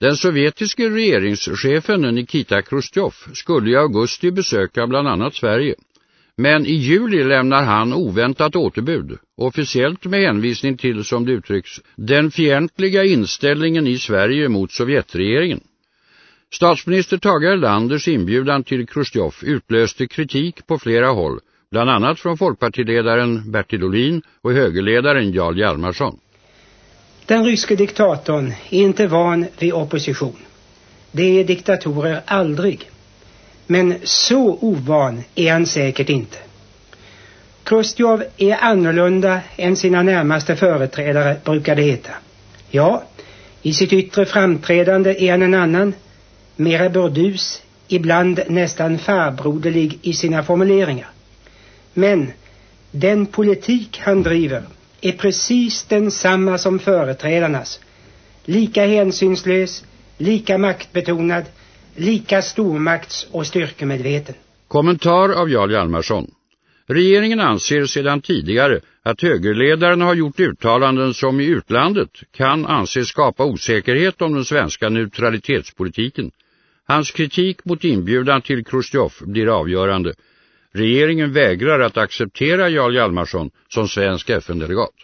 Den sovjetiske regeringschefen Nikita Khrushchev skulle i augusti besöka bland annat Sverige. Men i juli lämnar han oväntat återbud, officiellt med hänvisning till, som det uttrycks, den fientliga inställningen i Sverige mot Sovjetregeringen. Statsminister Tage Erlanders inbjudan till Khrushchev utlöste kritik på flera håll, bland annat från folkpartiledaren Bertil Olin och högerledaren Jarl Hjalmarsson. Den ryske diktatorn är inte van vid opposition. Det är diktatorer aldrig. Men så ovan är han säkert inte. Khrushchev är annorlunda än sina närmaste företrädare brukar det heta. Ja, i sitt yttre framträdande är han en annan, mera burdus, ibland nästan farbroderlig i sina formuleringar. Men den politik han driver är precis densamma som företrädarnas. Lika hänsynslös, lika maktbetonad, lika stormakts- och styrkemedveten. Kommentar av Jarl Hjalmarsson. Regeringen anser sedan tidigare att högerledaren har gjort uttalanden som i utlandet kan anses skapa osäkerhet om den svenska neutralitetspolitiken. Hans kritik mot inbjudan till Khrushchev blir avgörande. Regeringen vägrar att acceptera Jarl Hjalmarsson som svensk FN-delegat.